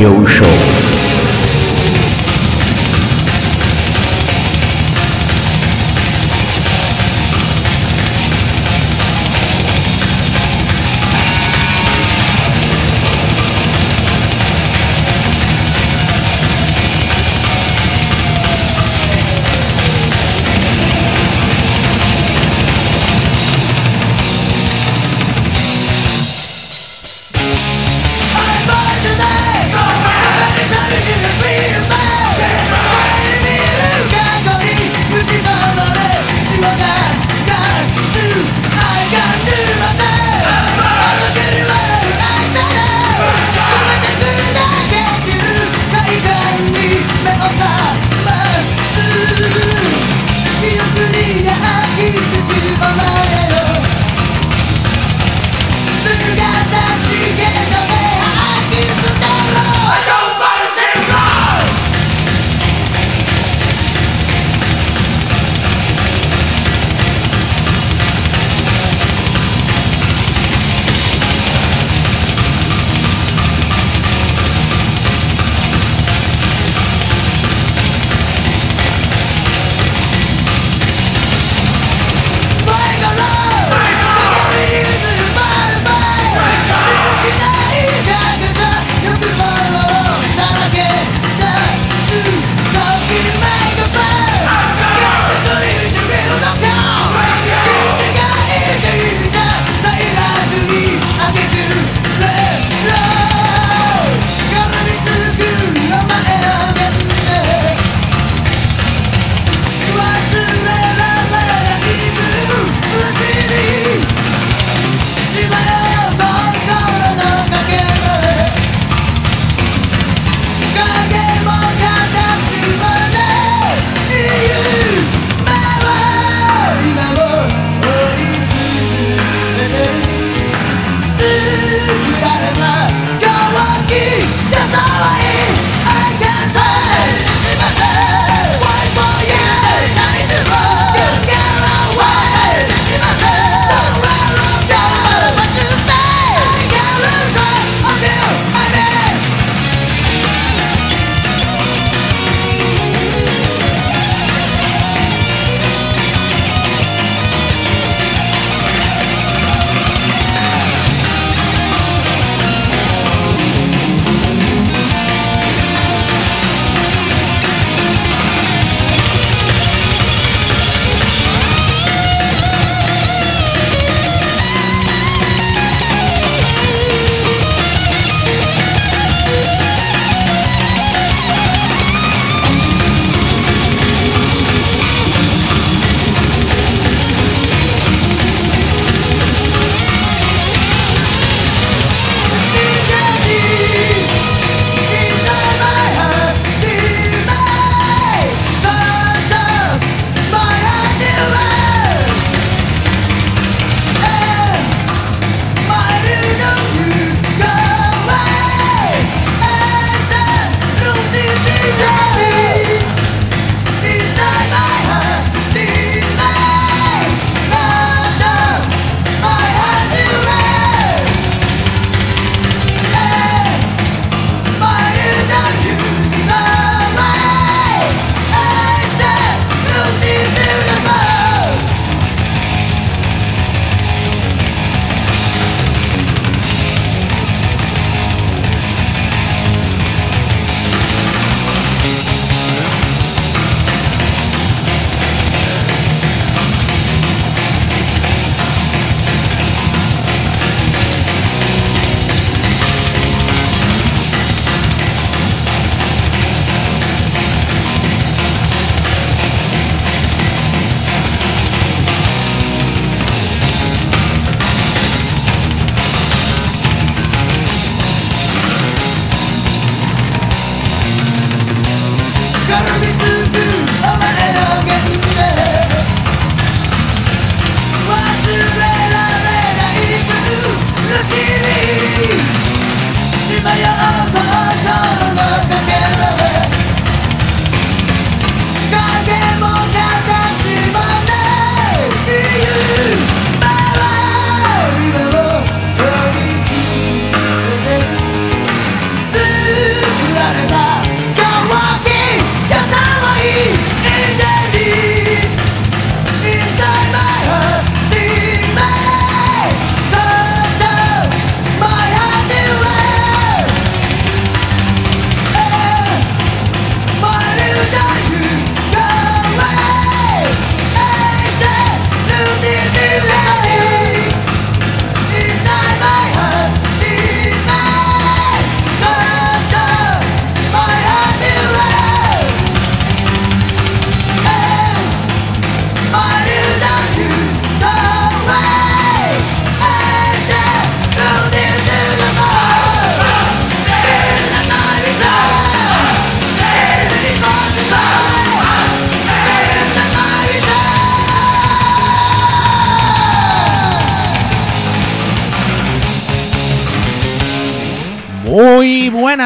Radio Show.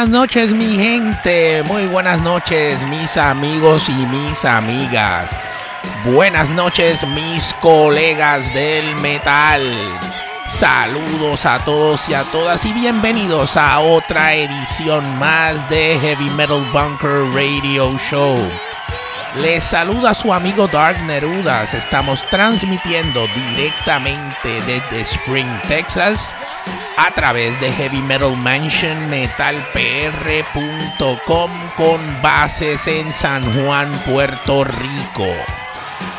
Buenas noches mi gente, muy buenas noches mis amigos y mis amigas. Buenas noches mis colegas del metal. Saludos a todos y a todas y bienvenidos a otra edición más de Heavy Metal Bunker Radio Show. Les saluda su amigo Dark Nerudas. Estamos transmitiendo directamente desde Spring, Texas a través de Heavy Metal Mansion metalpr.com con bases en San Juan, Puerto Rico.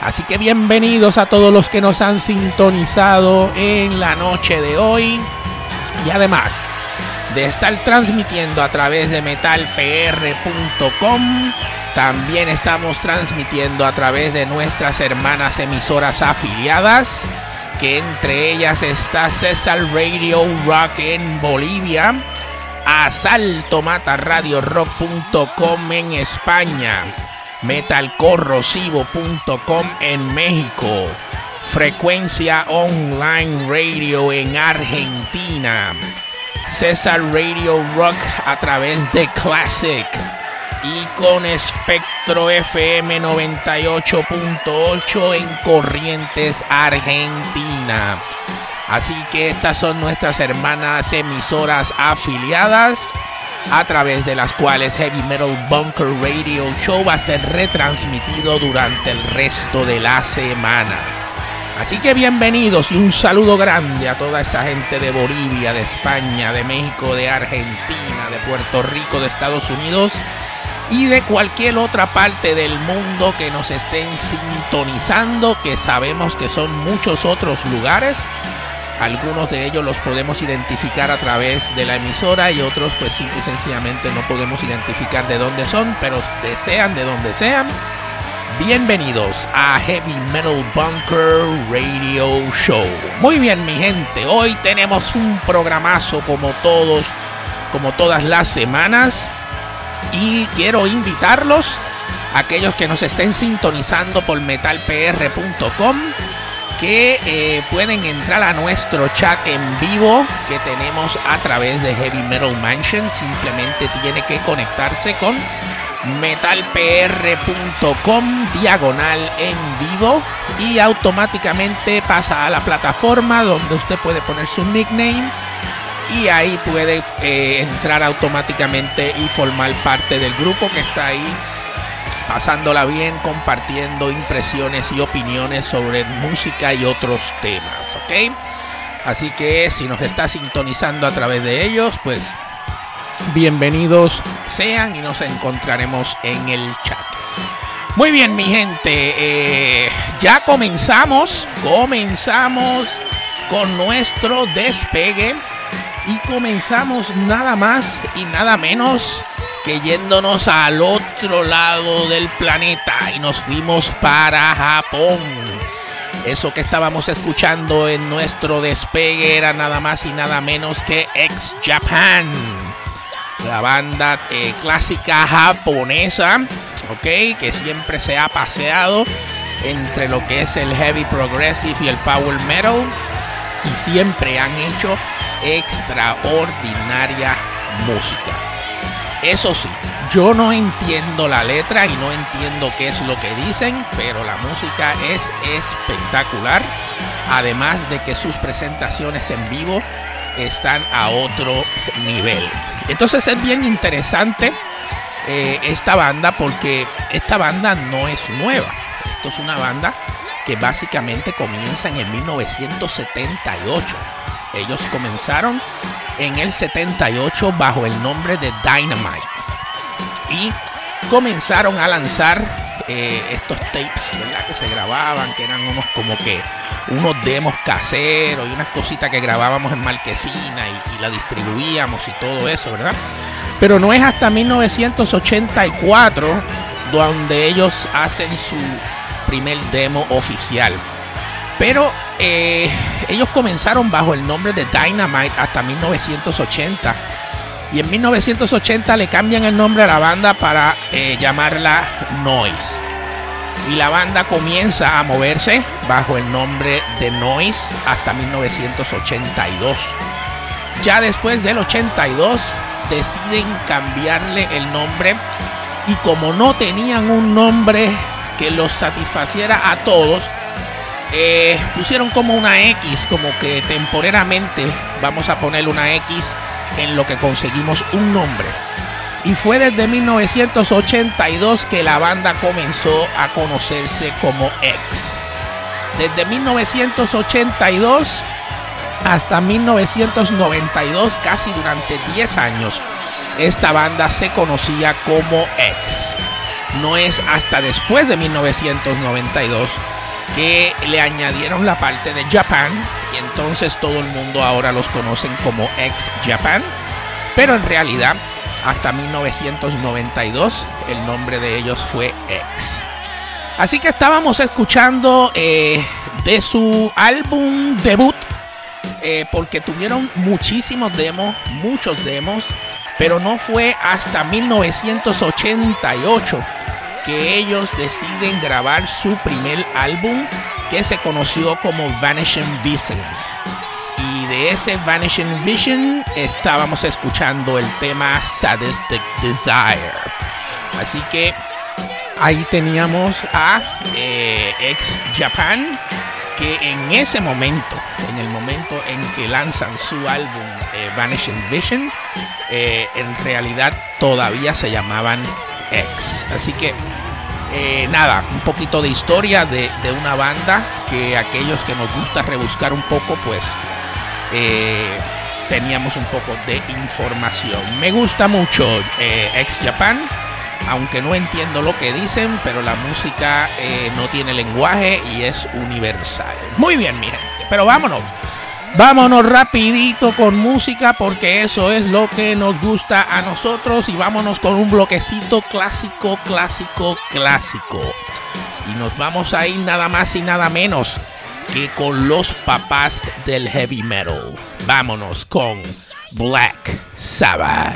Así que bienvenidos a todos los que nos han sintonizado en la noche de hoy. Y además de estar transmitiendo a través de metalpr.com, también estamos transmitiendo a través de nuestras hermanas emisoras afiliadas que entre ellas está César Radio Rock en Bolivia, Asalto Mata Radio Rock.com en España, metalcorrosivo.com en México, Frecuencia Online Radio en Argentina, César Radio Rock a través de Classic y con espectro FM 98.8 en Corrientes, Argentina. Así que estas son nuestras hermanas emisoras afiliadas a través de las cuales Heavy Metal Bunker Radio Show va a ser retransmitido durante el resto de la semana. Así que bienvenidos y un saludo grande a toda esa gente de Bolivia, de España, de México, de Argentina, de Puerto Rico, de Estados Unidos y de cualquier otra parte del mundo que nos estén sintonizando, que sabemos que son muchos otros lugares. Algunos de ellos los podemos identificar a través de la emisora y otros pues simple y sencillamente no podemos identificar de dónde son, pero desean de donde sean. Bienvenidos a Heavy Metal Bunker Radio Show. Muy bien mi gente, hoy tenemos un programazo como todos, como todas las semanas y quiero invitarlos, aquellos que nos estén sintonizando por metalpr.com, que eh, pueden entrar a nuestro chat en vivo que tenemos a través de Heavy Metal Mansion. Simplemente tiene que conectarse con metalpr.com diagonal en vivo y automáticamente pasa a la plataforma donde usted puede poner su nickname y ahí puede eh, entrar automáticamente y formar parte del grupo que está ahí pasándola bien, compartiendo impresiones y opiniones sobre música y otros temas, ¿ok? Así que si nos está sintonizando a través de ellos, pues bienvenidos sean y nos encontraremos en el chat. Muy bien, mi gente, eh, ya comenzamos, comenzamos con nuestro despegue y comenzamos nada más y nada menos que yéndonos al otro lado del planeta y nos fuimos para Japón. Eso que estábamos escuchando en nuestro despegue era nada más y nada menos que Ex Japan, la banda eh, clásica japonesa, ok, que siempre se ha paseado entre lo que es el heavy progressive y el power metal y siempre han hecho extraordinaria música. Eso sí, yo no entiendo la letra y no entiendo qué es lo que dicen, pero la música es espectacular. Además de que sus presentaciones en vivo están a otro nivel. Entonces es bien interesante eh, esta banda porque esta banda no es nueva. Esto es una banda que básicamente comienza en el 1978. Ellos comenzaron en el 78 bajo el nombre de Dynamite. Y comenzaron a lanzar eh, estos tapes que se grababan, que eran unos como que unos demos caseros y unas cositas que grabábamos en Marquesina y, y la distribuíamos y todo eso, ¿verdad? Pero no es hasta 1984 donde ellos hacen su primer demo oficial. Pero eh, ellos comenzaron bajo el nombre de Dynamite hasta 1980. Y en 1980 le cambian el nombre a la banda para eh, llamarla Noise. Y la banda comienza a moverse bajo el nombre de Noise hasta 1982. Ya después del 82 deciden cambiarle el nombre y como no tenían un nombre que los satisfaciera a todos, eh, pusieron como una X, como que temporalmente vamos a poner una X en lo que conseguimos un nombre. Y fue desde 1982 que la banda comenzó a conocerse como X. Desde 1982 hasta 1992, casi durante 10 años, esta banda se conocía como X. No es hasta después de 1992 que le añadieron la parte de Japan y entonces todo el mundo ahora los conocen como X Japan, pero en realidad hasta 1992 el nombre de ellos fue X. Así que estábamos escuchando eh, de su álbum debut, eh, porque tuvieron muchísimos demos, muchos demos, pero no fue hasta 1988 que ellos deciden grabar su primer álbum que se conoció como Vanishing Vision. Y de ese Vanishing Vision estábamos escuchando el tema Sadistic Desire. Así que ahí teníamos a eh, Ex Japan que en ese momento, en el momento en que lanzan su álbum eh, Vanishing Vision, eh, en realidad todavía se llamaban X. Así que eh, nada, un poquito de historia de, una banda que aquellos que nos gusta rebuscar un poco, pues teníamos un poco de información. Me gusta mucho X Japan aunque no entiendo lo que dicen, pero la música eh, no tiene lenguaje y es universal. Muy bien, mi gente, pero vámonos. Vámonos rapidito con música porque eso es lo que nos gusta a nosotros y vámonos con un bloquecito clásico, clásico, clásico. Y nos vamos a ir nada más y nada menos que con los papás del heavy metal. Vámonos con Black Sabbath.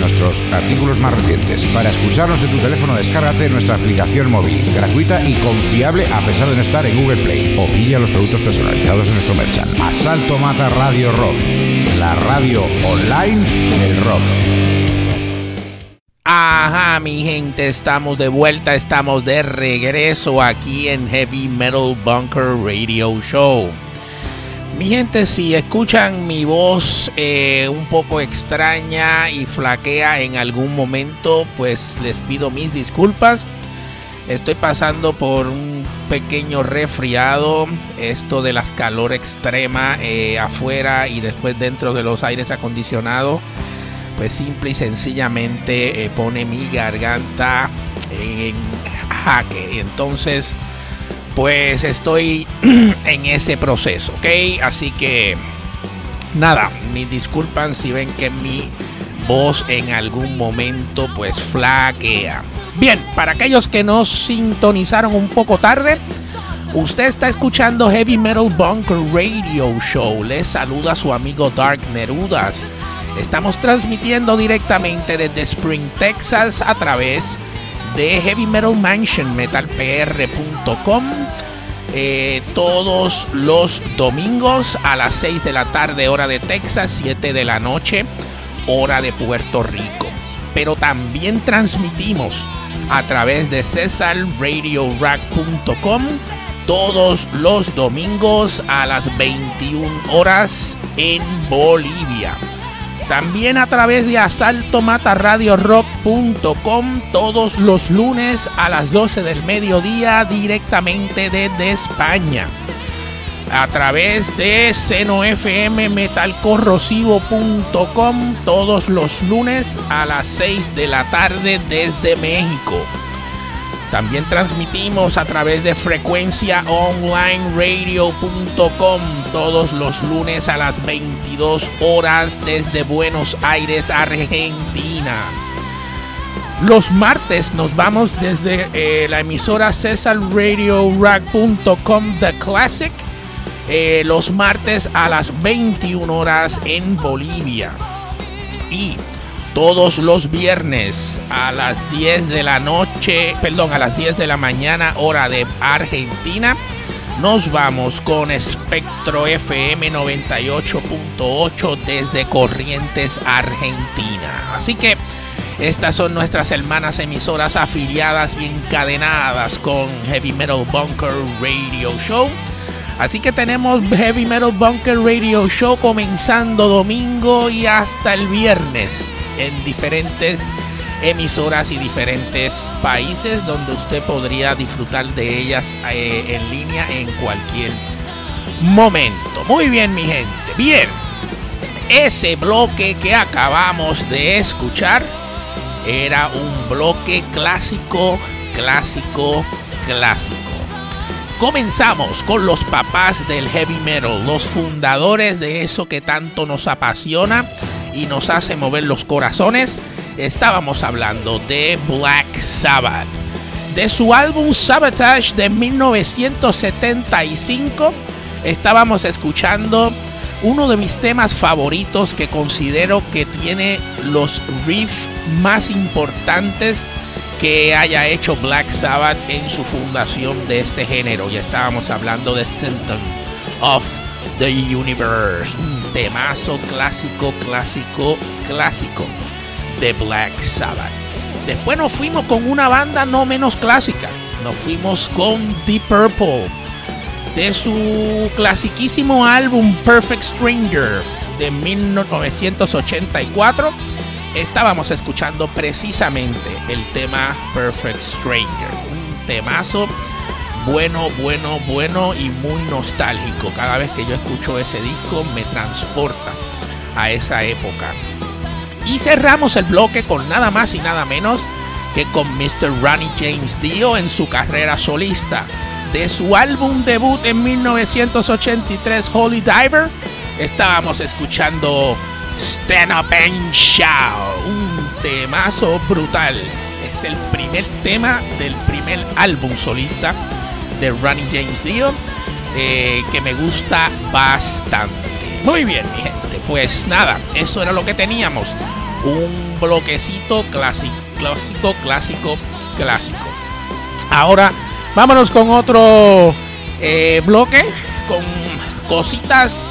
nuestros artículos más recientes. Para escucharnos en tu teléfono, descárgate nuestra aplicación móvil, gratuita y confiable a pesar de no estar en Google Play. O pilla los productos personalizados en nuestro merchant. Asalto Mata Radio Rock, la radio online del rock. Ajá, mi gente, estamos de vuelta, estamos de regreso aquí en Heavy Metal Bunker Radio Show. Mi gente, si escuchan mi voz eh, un poco extraña y flaquea en algún momento, pues les pido mis disculpas. Estoy pasando por un pequeño resfriado, esto de las calor extrema eh, afuera y después dentro de los aires acondicionados, pues simple y sencillamente eh, pone mi garganta en jaque. Entonces, pues estoy en ese proceso, ¿ok? Así que nada, me disculpan si ven que mi voz en algún momento pues flaquea. Bien, para aquellos que nos sintonizaron un poco tarde, usted está escuchando Heavy Metal Bunker Radio Show. Les saluda su amigo Dark Nerudas. Estamos transmitiendo directamente desde Spring, Texas a través de de Heavy Metal Mansion, metalpr.com. Eh, todos los domingos a las 6 de la tarde, hora de Texas, 7 de la noche, hora de Puerto Rico. Pero también transmitimos a través de cesarradiorack.com todos los domingos a las 21 horas en Bolivia. También a través de asaltomataradiorock.com todos los lunes a las 12 del mediodía directamente desde España. A través de senofmmetalcorrosivo.com todos los lunes a las 6 de la tarde desde México. También transmitimos a través de frecuenciaonlineradio.com todos los lunes a las 22 horas desde Buenos Aires, Argentina. Los martes nos vamos desde eh, la emisora cesarradiorack.com The Classic. Eh, los martes a las 21 horas en Bolivia. Y todos los viernes a las 10 de la noche, perdón, a las 10 de la mañana, hora de Argentina. Nos vamos con Espectro FM 98.8 desde Corrientes, Argentina. Así que estas son nuestras hermanas emisoras afiliadas y encadenadas con Heavy Metal Bunker Radio Show. Así que tenemos Heavy Metal Bunker Radio Show comenzando domingo y hasta el viernes en diferentes emisoras y diferentes países donde usted podría disfrutar de ellas eh, en línea en cualquier momento. Muy bien, mi gente. Bien, ese bloque que acabamos de escuchar era un bloque clásico, clásico, clásico. Comenzamos con los papás del heavy metal, los fundadores de eso que tanto nos apasiona y nos hace mover los corazones estábamos hablando de Black Sabbath. De su álbum Sabotage de 1975, estábamos escuchando uno de mis temas favoritos que considero que tiene los riffs más importantes que haya hecho Black Sabbath en su fundación de este género. Ya estábamos hablando de Symptom of the Universe. Un temazo clásico, clásico, clásico de Black Sabbath. Después nos fuimos con una banda no menos clásica. Nos fuimos con Deep Purple. De su clasiquísimo álbum Perfect Stranger de 1984. Estábamos escuchando precisamente el tema Perfect Stranger. Un temazo bueno, bueno, bueno y muy nostálgico. Cada vez que yo escucho ese disco me transporta a esa época. Y cerramos el bloque con nada más y nada menos que con Mr. Ronnie James Dio en su carrera solista. De su álbum debut en 1983, Holy Diver, estábamos escuchando Stand Up and Shout, un temazo brutal. Es el primer tema del primer álbum solista de Ronnie James Dio eh, que me gusta bastante. Muy bien, mi gente, pues nada, eso era lo que teníamos. Un bloquecito clásico, clásico, clásico, clásico. Ahora vámonos con otro eh, bloque, con cositas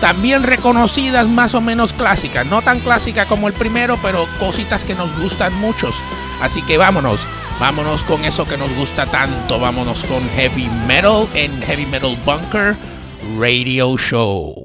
también reconocidas, más o menos clásicas. No tan clásicas como el primero, pero cositas que nos gustan muchos. Así que vámonos, vámonos con eso que nos gusta tanto. Vámonos con Heavy Metal en Heavy Metal Bunker Radio Show.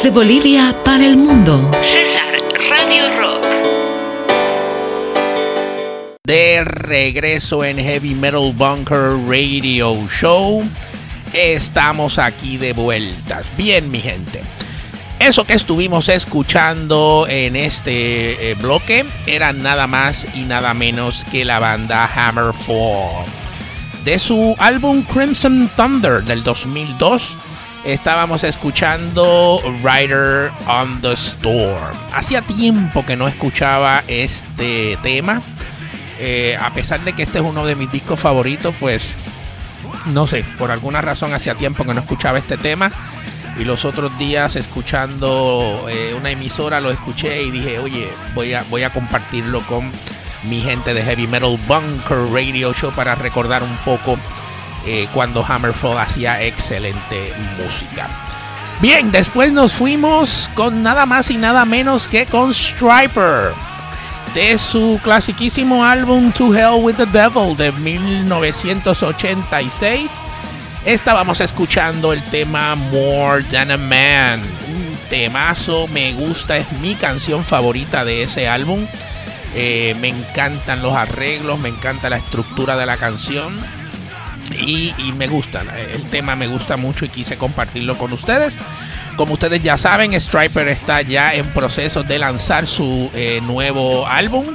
Desde Bolivia para el mundo. César Radio Rock. De regreso en Heavy Metal Bunker Radio Show. Estamos aquí de vueltas. Bien, mi gente. Eso que estuvimos escuchando en este eh, bloque era nada más y nada menos que la banda Hammerfall. De su álbum Crimson Thunder del 2002 estábamos escuchando Rider on the Storm. Hacía tiempo que no escuchaba este tema. Eh, a pesar de que este es uno de mis discos favoritos, pues no sé, por alguna razón hacía tiempo que no escuchaba este tema. Y los otros días escuchando eh, una emisora lo escuché y dije, oye, voy a, voy a compartirlo con mi gente de Heavy Metal Bunker Radio Show para recordar un poco eh, cuando Hammerfall hacía excelente música. Bien, después nos fuimos con nada más y nada menos que con Striper de su clasiquísimo álbum To Hell with the Devil de 1986. Estábamos escuchando el tema More Than a Man, un temazo, me gusta, es mi canción favorita de ese álbum. Eh, me encantan los arreglos, me encanta la estructura de la canción y, me gusta, el tema me gusta mucho y quise compartirlo con ustedes. Como ustedes ya saben, Striper está ya en proceso de lanzar su eh, nuevo álbum.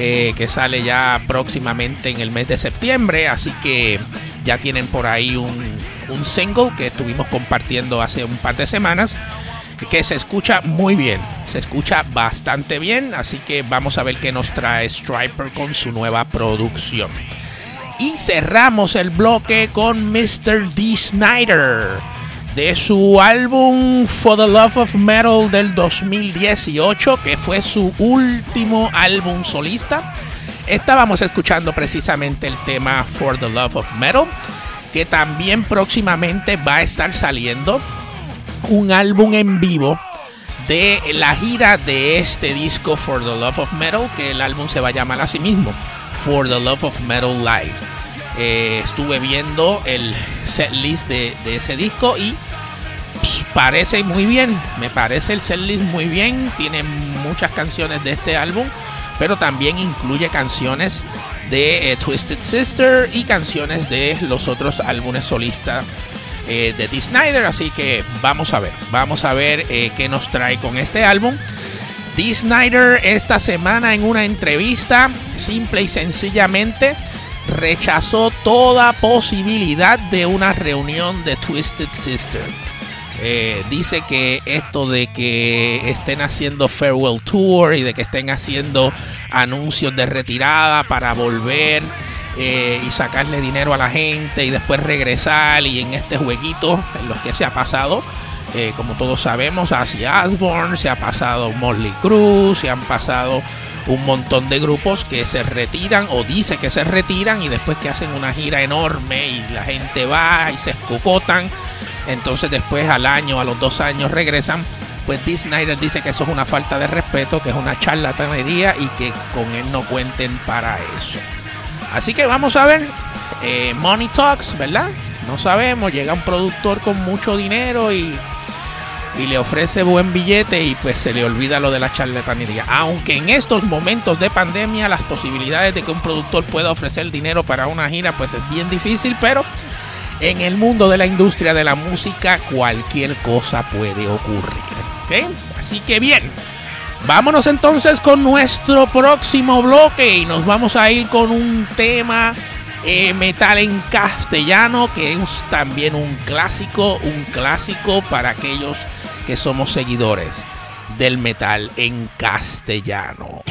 Eh, que sale ya próximamente en el mes de septiembre. Así que ya tienen por ahí un, un, single que estuvimos compartiendo hace un par de semanas. Que se escucha muy bien. Se escucha bastante bien. Así que vamos a ver qué nos trae Striper con su nueva producción. Y cerramos el bloque con Mr. D. Snyder de su álbum For the Love of Metal del 2018, que fue su último álbum solista. Estábamos escuchando precisamente el tema For the Love of Metal, que también próximamente va a estar saliendo un álbum en vivo de la gira de este disco For the Love of Metal, que el álbum se va a llamar a sí mismo For the Love of Metal Live. Eh, estuve viendo el set list de, ese disco y pues, parece muy bien. Me parece el set list muy bien. Tiene muchas canciones de este álbum, pero también incluye canciones de eh, Twisted Sister y canciones de los otros álbumes solistas eh, de Dee Snyder. Así que vamos a ver, vamos a ver qué nos trae con este álbum. Dee Snyder esta semana en una entrevista, simple y sencillamente, rechazó toda posibilidad de una reunión de Twisted Sister. Eh, dice que esto de que estén haciendo farewell tour y de que estén haciendo anuncios de retirada para volver eh, y sacarle dinero a la gente y después regresar y en este jueguito en los que se ha pasado eh, como todos sabemos, hacia Asborn, se ha pasado Molly Cruz, se han pasado un montón de grupos que se retiran o dice que se retiran y después que hacen una gira enorme y la gente va y se escocotan, entonces después al año, a los dos años regresan. Pues Dee Snyder dice que eso es una falta de respeto, que es una charlatanería y que con él no cuenten para eso. Así que vamos a ver. Eh, Money Talks, ¿verdad? No sabemos. Llega un productor con mucho dinero y y le ofrece buen billete y pues se le olvida lo de la charlatanería. Aunque en estos momentos de pandemia las posibilidades de que un productor pueda ofrecer dinero para una gira pues es bien difícil, pero en el mundo de la industria de la música cualquier cosa puede ocurrir. Así que bien, vámonos entonces con nuestro próximo bloque y nos vamos a ir con un tema eh, metal en castellano que es también un clásico, un clásico para aquellos que somos seguidores del metal en castellano.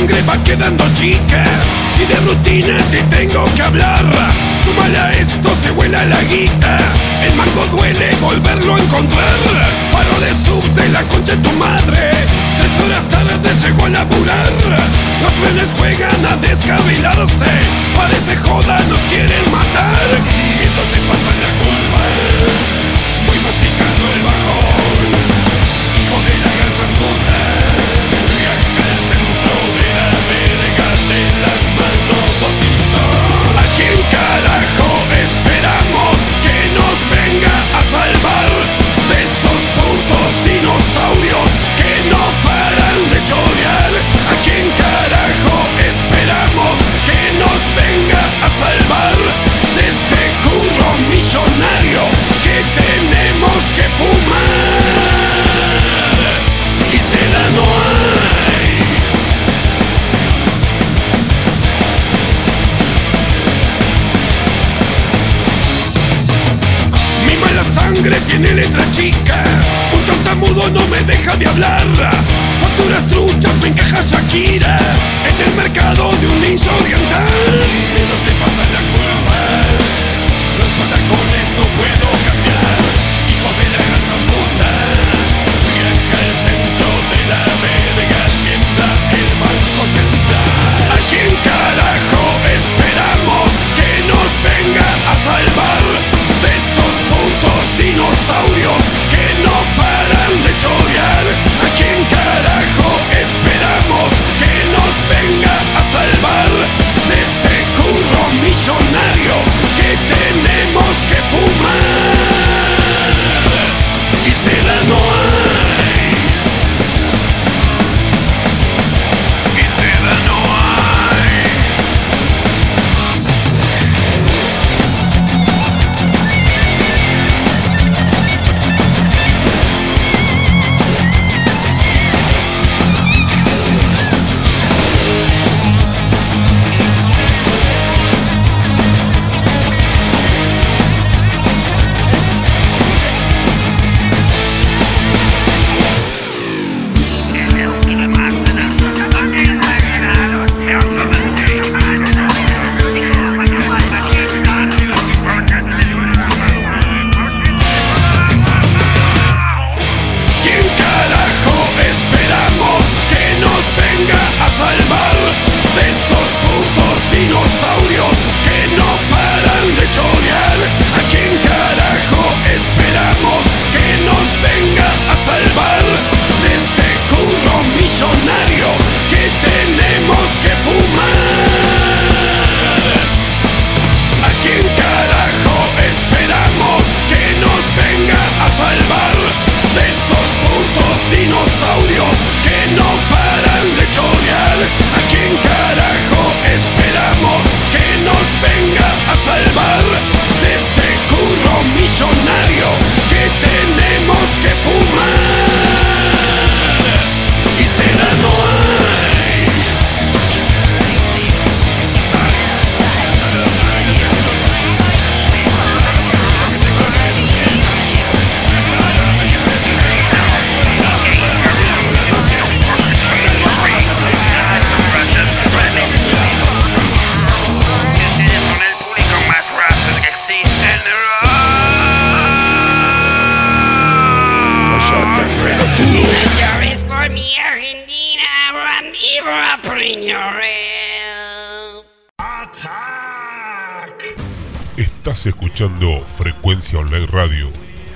Sangre va quedando chica. Si de rutina te tengo que hablar, súmale a esto, se vuela la guita. El mango duele volverlo a encontrar. Paro de subte la concha de tu madre. Tres horas tarde llegó a laburar. Los trenes juegan a descabelarse. Parece joda, nos quieren matar. Y entonces pasa la salvar de este curro millonario que tenemos que fumar? Y seda no hay. Mi mala sangre tiene letra chica. Un tartamudo no me deja de hablar. Facturas truchas me encaja Shakira. En el mercado de un nicho oriental. No se pasa la curva. Los patacones no puedo cambiar. Hijo de la gran puta. Viaja al centro de la verga. Tiembla el banco central. ¿A quién carajo esperamos que nos venga a salvar de estos putos dinosaurios millonario que tenemos que fumar?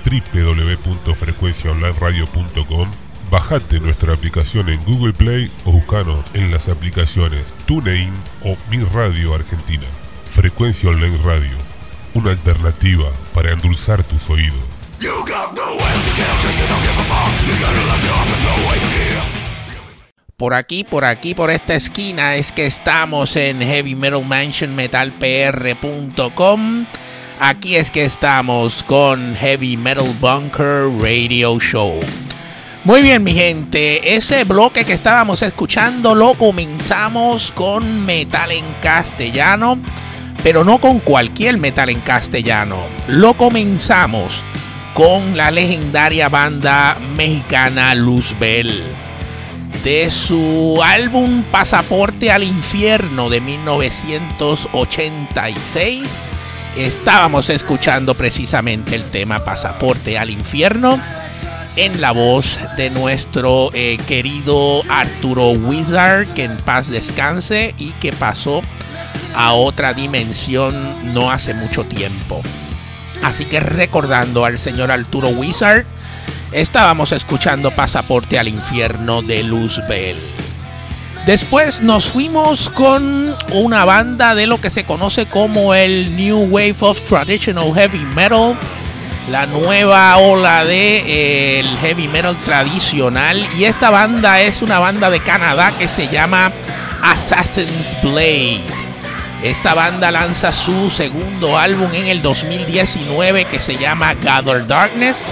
www.frecuenciaonlineradio.com. Bajate nuestra aplicación en Google Play o buscanos en las aplicaciones TuneIn o Mi Radio Argentina. Frecuencia Online Radio, una alternativa para endulzar tus oídos. Por aquí, por aquí, por esta esquina es que estamos en Heavy Metal Mansion. Aquí es que estamos con Heavy Metal Bunker Radio Show. Muy bien, mi gente, ese bloque que estábamos escuchando lo comenzamos con metal en castellano, pero no con cualquier metal en castellano. Lo comenzamos con la legendaria banda mexicana Luzbel de su álbum Pasaporte al Infierno de 1986. Estábamos escuchando precisamente el tema Pasaporte al Infierno en la voz de nuestro eh, querido Arturo Wizard, que en paz descanse y que pasó a otra dimensión no hace mucho tiempo. Así que recordando al señor Arturo Wizard, estábamos escuchando Pasaporte al Infierno de Luzbel. Después nos fuimos con una banda de lo que se conoce como el New Wave of Traditional Heavy Metal, la nueva ola de eh, heavy metal tradicional y esta banda es una banda de Canadá que se llama Assassin's Blade. Esta banda lanza su segundo álbum en el 2019 que se llama Gather Darkness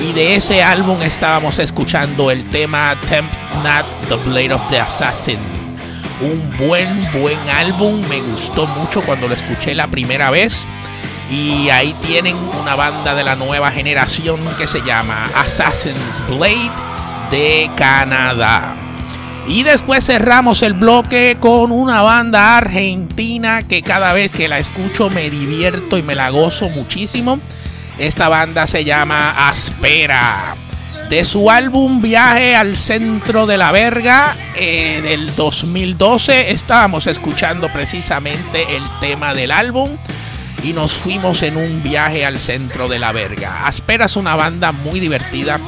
y de ese álbum estábamos escuchando el tema Temp Not the Blade of the Assassin. Un buen, buen álbum, me gustó mucho cuando lo escuché la primera vez. Y ahí tienen una banda de la nueva generación que se llama Assassin's Blade de Canadá. Y después cerramos el bloque con una banda argentina que cada vez que la escucho me divierto y me la gozo muchísimo. Esta banda se llama Aspera. De su álbum Viaje al Centro de la Verga eh, del 2012 estábamos escuchando precisamente el tema del álbum y nos fuimos en un viaje al centro de la verga. Aspera es una banda muy divertida.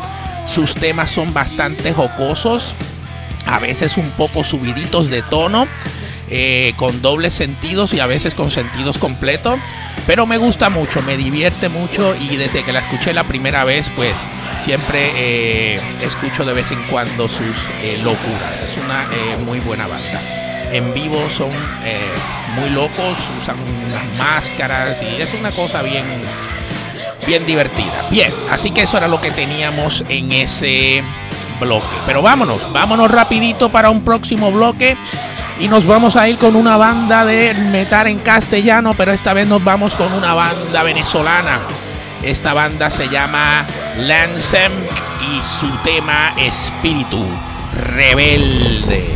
Sus temas son bastante jocosos, a veces un poco subiditos de tono, eh, con dobles sentidos y a veces con sentidos completos. Pero me gusta mucho, me divierte mucho y desde que la escuché la primera vez, pues siempre eh, escucho de vez en cuando sus eh, locuras. Es una muy buena banda. En vivo son muy locos, usan máscaras y es una cosa bien, bien divertida. Bien, así que eso era lo que teníamos en ese bloque. Pero vámonos, vámonos rapidito para un próximo bloque. Y nos vamos a ir con una banda de metal en castellano, pero esta vez nos vamos con una banda venezolana. Esta banda se llama Lansem y su tema Espíritu Rebelde.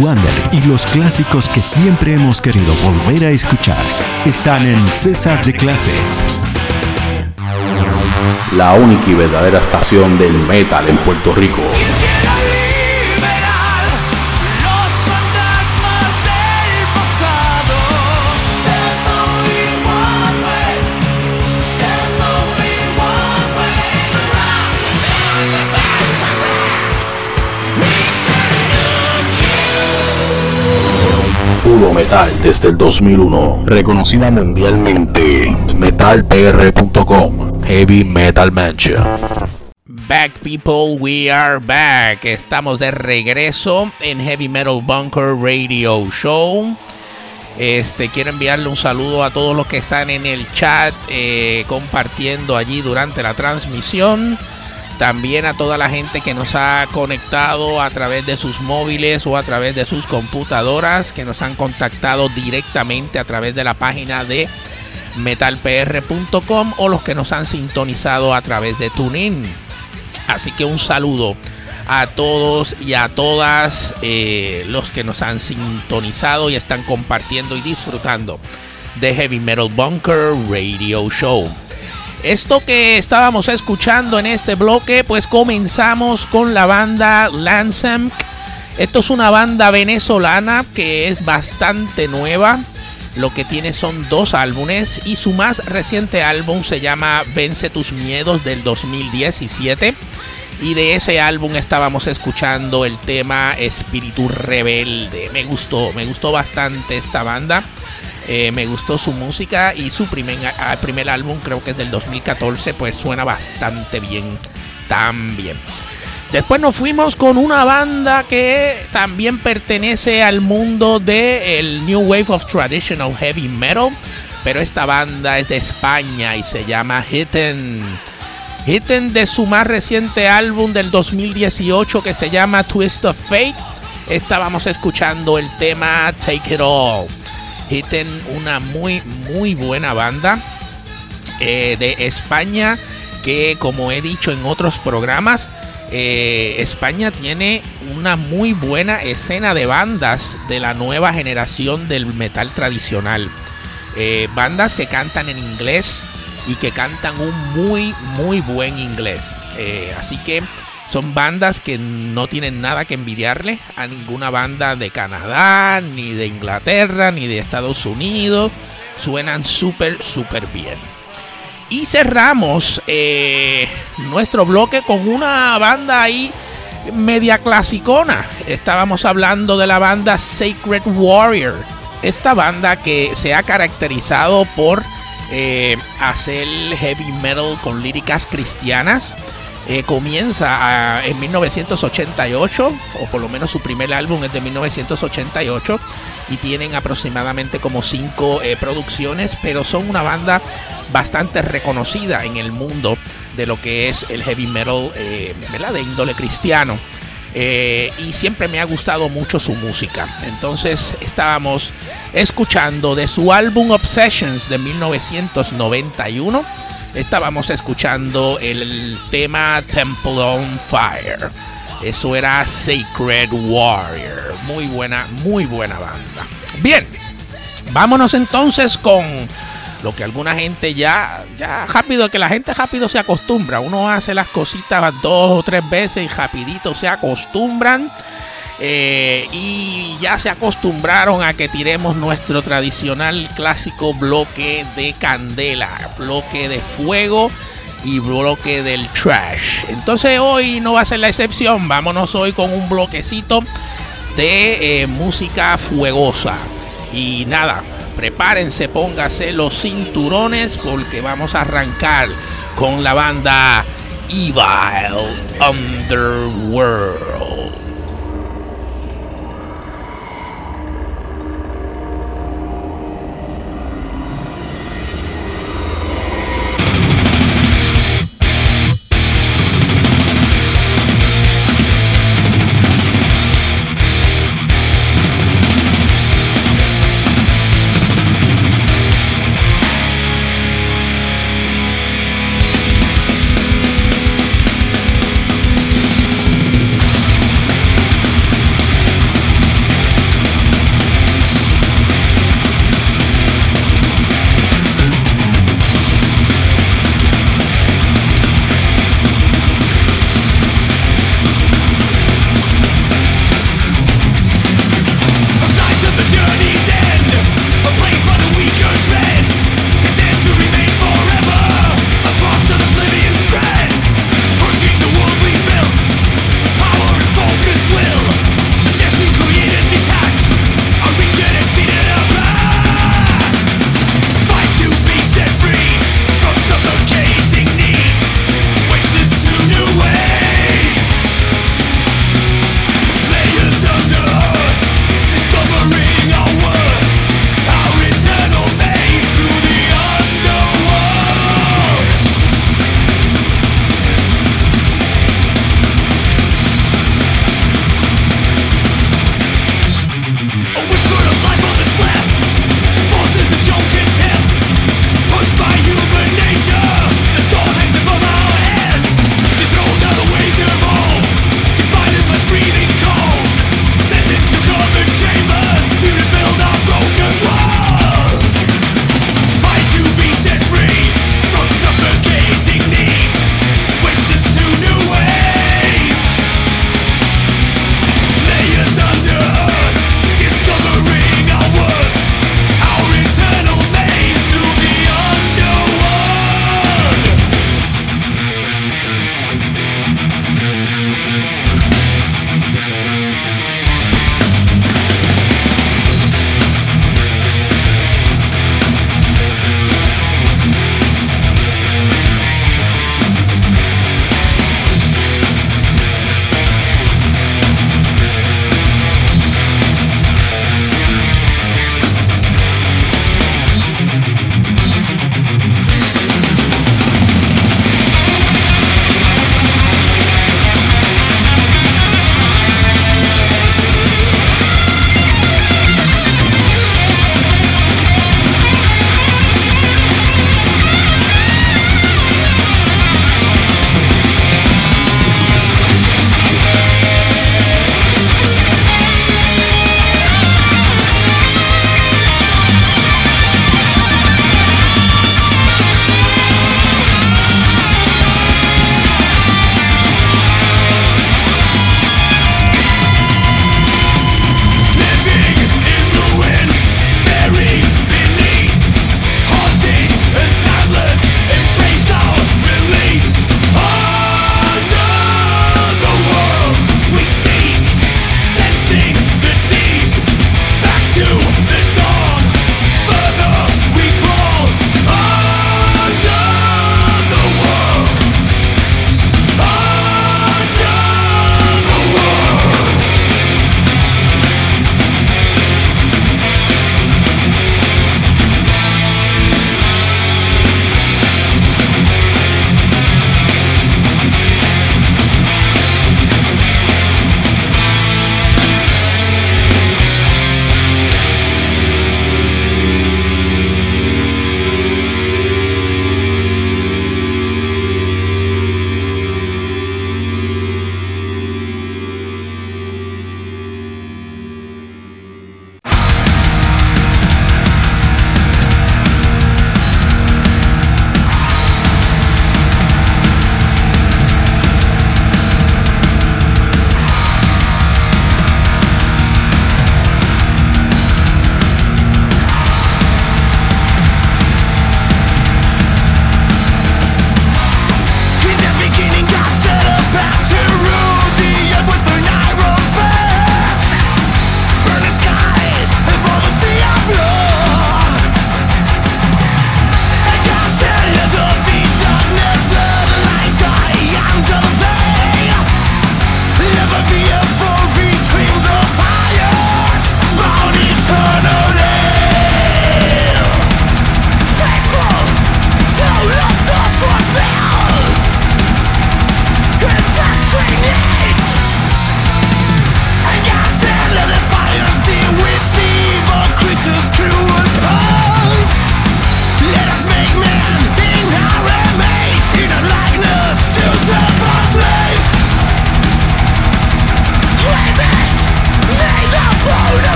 Wonder y los clásicos que siempre hemos querido volver a escuchar están en César de Classics. La única y verdadera estación del metal en Puerto Rico. Puro metal desde el 2001. Reconocida mundialmente. MetalPR.com. Heavy Metal Mansion. Back people, we are back. Estamos de regreso en Heavy Metal Bunker Radio Show. Este quiero enviarle un saludo a todos los que están en el chat eh, compartiendo allí durante la transmisión. También a toda la gente que nos ha conectado a través de sus móviles o a través de sus computadoras, que nos han contactado directamente a través de la página de metalpr.com o los que nos han sintonizado a través de TuneIn. Así que un saludo a todos y a todas eh, los que nos han sintonizado y están compartiendo y disfrutando de Heavy Metal Bunker Radio Show. Esto que estábamos escuchando en este bloque, pues comenzamos con la banda Lansam. Esto es una banda venezolana que es bastante nueva. Lo que tiene son dos álbumes y su más reciente álbum se llama Vence tus miedos del 2017. Y de ese álbum estábamos escuchando el tema Espíritu Rebelde. Me gustó, me gustó bastante esta banda. Eh, me gustó su música y su primer, primer álbum, creo que es del 2014, pues suena bastante bien también. Después nos fuimos con una banda que también pertenece al mundo del New Wave of Traditional Heavy Metal, pero esta banda es de España y se llama Hitten. Hitten de su más reciente álbum del 2018 que se llama Twist of Fate. Estábamos escuchando el tema Take It All. Hitten, una muy, muy buena banda eh, de España que, como he dicho en otros programas, eh, España tiene una muy buena escena de bandas de la nueva generación del metal tradicional. Eh, bandas que cantan en inglés y que cantan un muy, muy buen inglés. así que son bandas que no tienen nada que envidiarle a ninguna banda de Canadá, ni de Inglaterra, ni de Estados Unidos. Suenan súper, súper bien. Y cerramos eh, nuestro bloque con una banda ahí media clasicona. Estábamos hablando de la banda Sacred Warrior. Esta banda que se ha caracterizado por eh, hacer heavy metal con líricas cristianas eh, comienza en 1988, o por lo menos su primer álbum es de 1988, y tienen aproximadamente como cinco eh, producciones, pero son una banda bastante reconocida en el mundo de lo que es el heavy metal eh, de índole cristiano. y siempre me ha gustado mucho su música. Entonces estábamos escuchando de su álbum Obsessions de 1991 estábamos escuchando el tema Temple on Fire. Eso era Sacred Warrior. Muy buena, muy buena banda. Bien, vámonos entonces con lo que alguna gente ya, ya rápido, que la gente rápido se acostumbra. Uno hace las cositas dos o tres veces y rapidito se acostumbran. Eh, y ya se acostumbraron a que tiremos nuestro tradicional clásico bloque de candela, bloque de fuego y bloque del trash. Entonces hoy no va a ser la excepción, vámonos hoy con un bloquecito de eh, música fuegosa. Y nada, prepárense, póngase los cinturones porque vamos a arrancar con la banda Evil Underworld.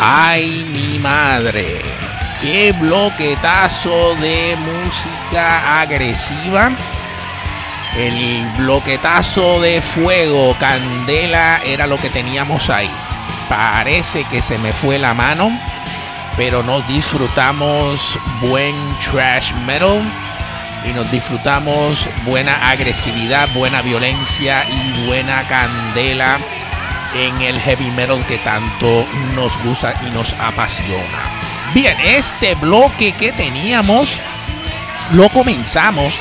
Ay, mi madre. Qué bloquetazo de música agresiva. El bloquetazo de fuego, candela, era lo que teníamos ahí. Parece que se me fue la mano, pero nos disfrutamos buen trash metal y nos disfrutamos buena agresividad, buena violencia y buena candela en el heavy metal que tanto nos gusta y nos apasiona. Bien, este bloque que teníamos lo comenzamos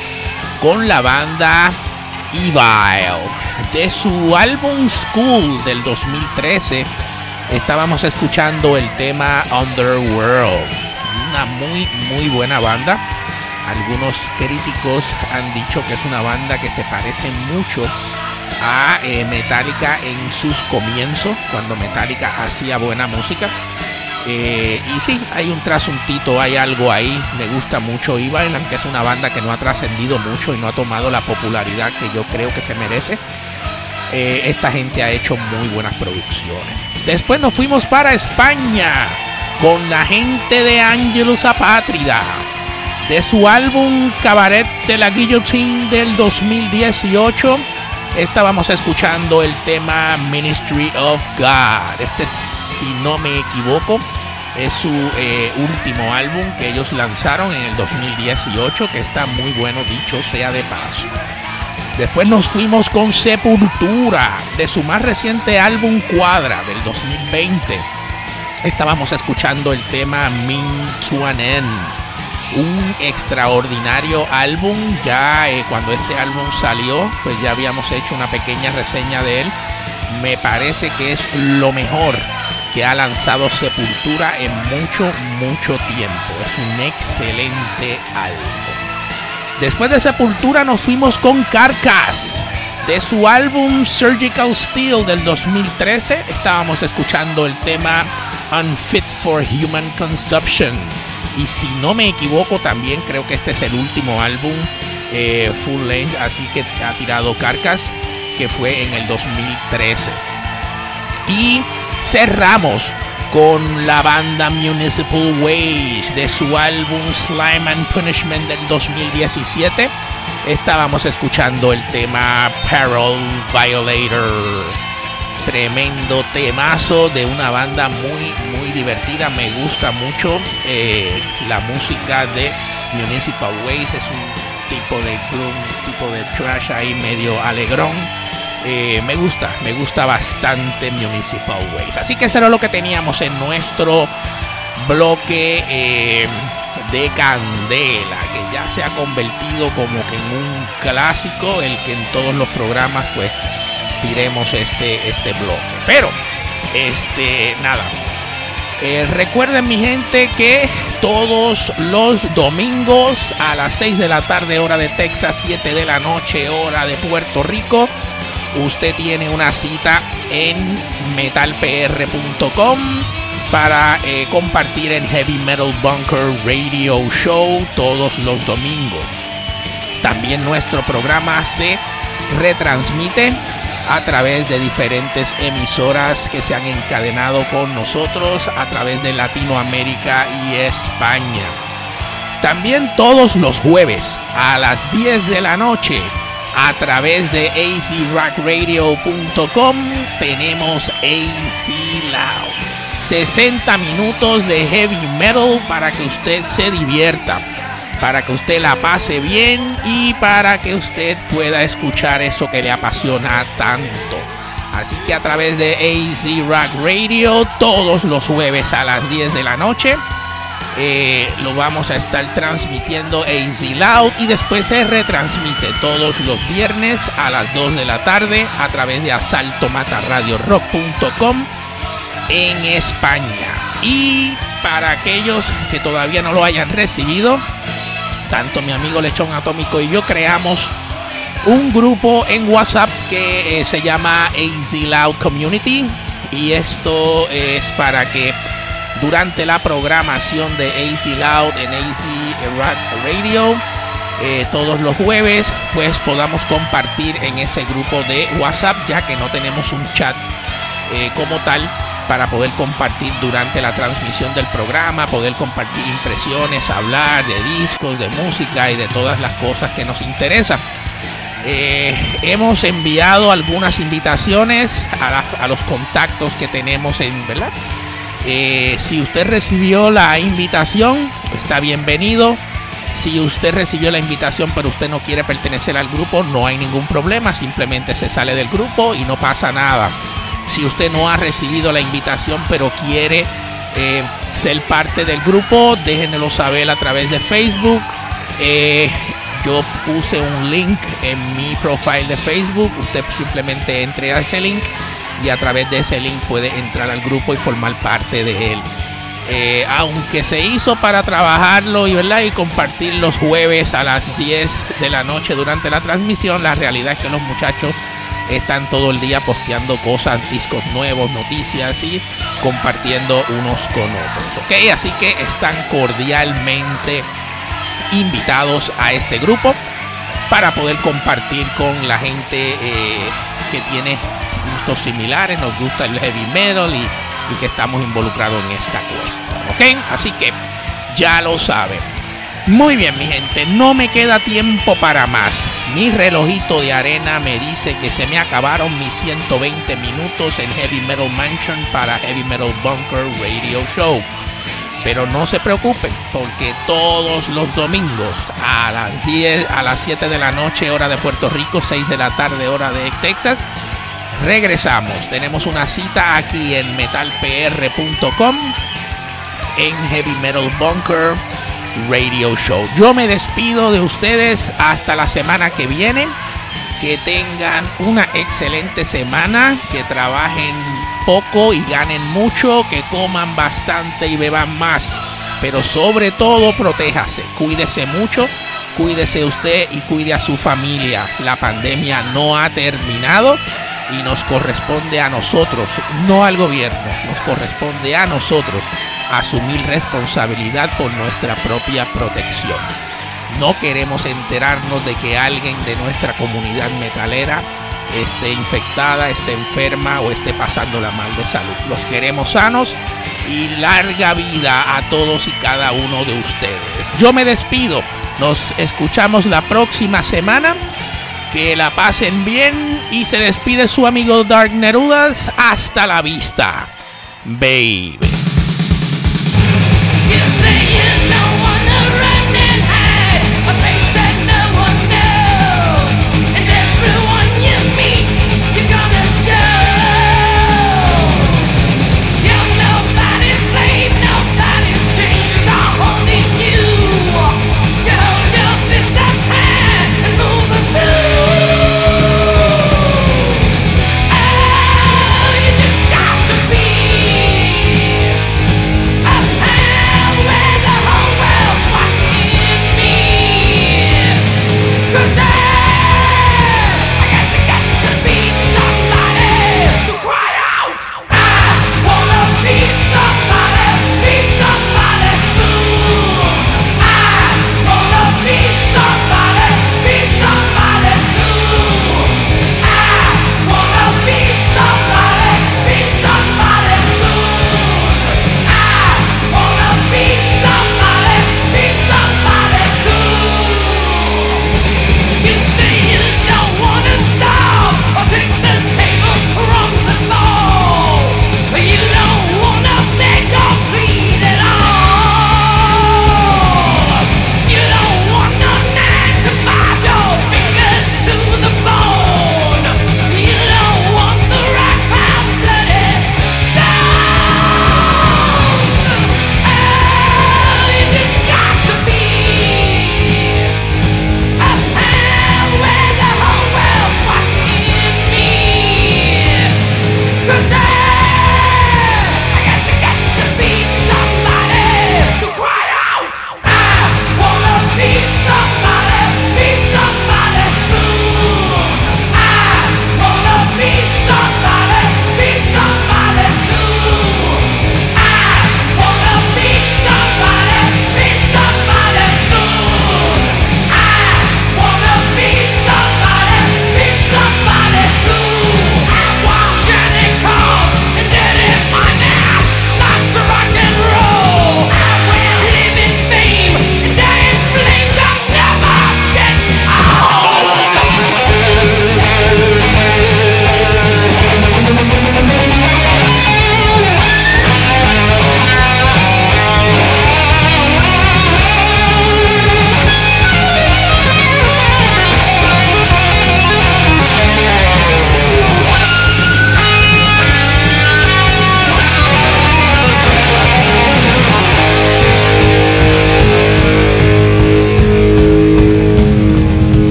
con la banda Evil. De su álbum School del 2013 estábamos escuchando el tema Underworld. Una muy muy buena banda. Algunos críticos han dicho que es una banda que se parece mucho a eh, Metallica en sus comienzos, cuando Metallica hacía buena música. Eh, y sí, hay un trasuntito, hay algo ahí. Me gusta mucho Evil, aunque es una banda que no ha trascendido mucho y no ha tomado la popularidad que yo creo que se merece. Eh, esta gente ha hecho muy buenas producciones. Después nos fuimos para España con la gente de Angelus Apátrida. De su álbum Cabaret de la Guillotine del 2018 estábamos escuchando el tema Ministry of God. Este, si no me equivoco, es su eh, último álbum que ellos lanzaron en el 2018, que está muy bueno, dicho sea de paso. Después nos fuimos con Sepultura, de su más reciente álbum Cuadra del 2020. Estábamos escuchando el tema an End un extraordinario álbum. Ya eh, cuando este álbum salió, pues ya habíamos hecho una pequeña reseña de él. Me parece que es lo mejor que ha lanzado Sepultura en mucho, mucho tiempo. Es un excelente álbum. Después de Sepultura nos fuimos con Carcass. De su álbum Surgical Steel del 2013 estábamos escuchando el tema Unfit for Human Consumption. Y si no me equivoco, también creo que este es el último álbum eh, full length, así que ha tirado Carcass, que fue en el 2013. Y cerramos con la banda Municipal Ways de su álbum Slime and Punishment del 2017. Estábamos escuchando el tema Peril Violator tremendo temazo de una banda muy muy divertida. Me gusta mucho eh, la música de Municipal Ways. Es un tipo de gloom tipo de trash ahí medio alegrón. Eh, me gusta me gusta bastante Municipal Ways. Así que eso era lo que teníamos en nuestro bloque eh, de candela que ya se ha convertido como que en un clásico el que en todos los programas pues tiremos este, este bloque. Pero, este, nada. Eh, recuerden mi gente que todos los domingos a las 6 de la tarde hora de Texas, 7 de la noche hora de Puerto Rico, usted tiene una cita en metalpr.com para eh, compartir en Heavy Metal Bunker Radio Show todos los domingos. También nuestro programa se retransmite a través de diferentes emisoras que se han encadenado con nosotros a través de Latinoamérica y España. También todos los jueves a las 10 de la noche a través de azrockradio.com tenemos AC Loud. 60 minutos de heavy metal para que usted se divierta, para que usted la pase bien y para que usted pueda escuchar eso que le apasiona tanto. Así que a través de AC Rock Radio todos los jueves a las 10 de la noche eh, lo vamos a estar transmitiendo Easy Loud y después se retransmite todos los viernes a las 2 de la tarde a través de asaltomataradiorock.com en España. Y para aquellos que todavía no lo hayan recibido, tanto mi amigo Lechón Atómico y yo creamos un grupo en WhatsApp que eh, se llama Easy Loud Community y esto es para que durante la programación de AC Loud en AC Radio. Eh, todos los jueves pues podamos compartir en ese grupo de WhatsApp ya que no tenemos un chat eh, como tal para poder compartir durante la transmisión del programa, poder compartir impresiones, hablar de discos, de música y de todas las cosas que nos interesan. Eh, hemos enviado algunas invitaciones a, los contactos que tenemos en, ¿verdad? Eh, si usted recibió la invitación, está bienvenido. Si usted recibió la invitación pero usted no quiere pertenecer al grupo, no hay ningún problema, simplemente se sale del grupo y no pasa nada. Si usted no ha recibido la invitación pero quiere eh, ser parte del grupo, déjenmelo saber a través de Facebook. Eh, yo puse un link en mi profile de Facebook, usted simplemente entre a ese link y a través de ese link puede entrar al grupo y formar parte de él. Eh, aunque se hizo para trabajarlo y, ¿verdad? y compartir los jueves a las 10 de la noche durante la transmisión, la realidad es que los muchachos están todo el día posteando cosas, discos nuevos, noticias y compartiendo unos con otros. ¿ok? Así que están cordialmente invitados a este grupo para poder compartir con la gente eh, que tiene gustos similares, nos gusta el heavy metal y, que estamos involucrados en esta cuestión. ¿Ok? Así que ya lo saben. Muy bien, mi gente, no me queda tiempo para más. Mi relojito de arena me dice que se me acabaron mis 120 minutos en Heavy Metal Mansion para Heavy Metal Bunker Radio Show. Pero no se preocupen, porque todos los domingos a las 10, a las 7 de la noche, hora de Puerto Rico, 6 de la tarde, hora de Texas, regresamos. Tenemos una cita aquí en metalpr.com en Heavy Metal Bunker Radio Show. Yo me despido de ustedes hasta la semana que viene. Que tengan una excelente semana, que trabajen poco y ganen mucho, que coman bastante y beban más. Pero sobre todo, protéjase, cuídese mucho, cuídese usted y cuide a su familia. La pandemia no ha terminado y nos corresponde a nosotros, no al gobierno, nos corresponde a nosotros asumir responsabilidad por nuestra propia protección. No queremos enterarnos de que alguien de nuestra comunidad metalera esté infectada, esté enferma o esté pasándola mal de salud. Los queremos sanos y larga vida a todos y cada uno de ustedes. Yo me despido. Nos escuchamos la próxima semana que la pasen bien y se despide su amigo Dark Nerudas. Hasta la vista, baby.